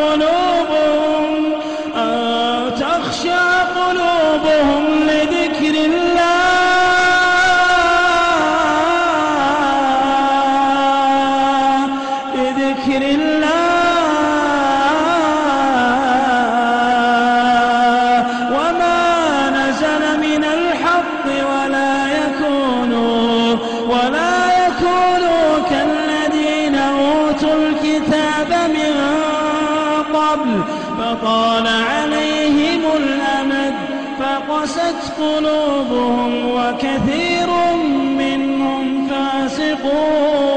قلوبهم أن تخشع قلوبهم لذكر الله لذكر الله. وما نزل من الحق ولا يكونوا ولا يكونوا كالذين أوتوا الكتاب من قبل فطال عليهم الأمد فقست قلوبهم وكثير منهم فاسقون.